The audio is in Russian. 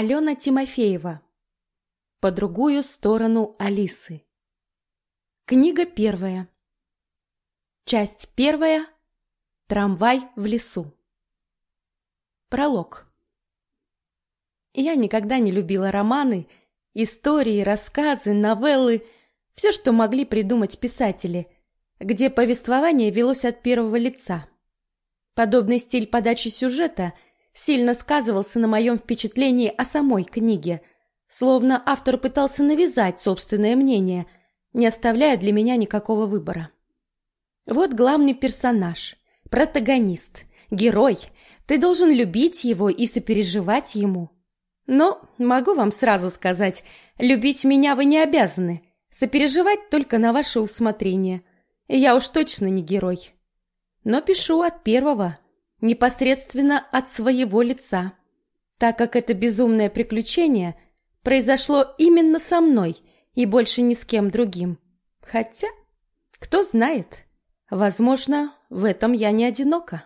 Алена Тимофеева. По другую сторону Алисы. Книга первая. Часть первая. Трамвай в лесу. Пролог. Я никогда не любила романы, истории, рассказы, новеллы, все, что могли придумать писатели, где повествование велось от первого лица. Подобный стиль подачи сюжета – сильно сказывался на моем впечатлении о самой книге, словно автор пытался навязать собственное мнение, не оставляя для меня никакого выбора. Вот главный персонаж, протагонист, герой. Ты должен любить его и сопереживать ему. Но могу вам сразу сказать, любить меня вы не обязаны, сопереживать только на ваше усмотрение. Я уж точно не герой. Но пишу от первого – непосредственно от своего лица, так как это безумное приключение произошло именно со мной и больше ни с кем другим. Хотя, кто знает, возможно, в этом я не одинока.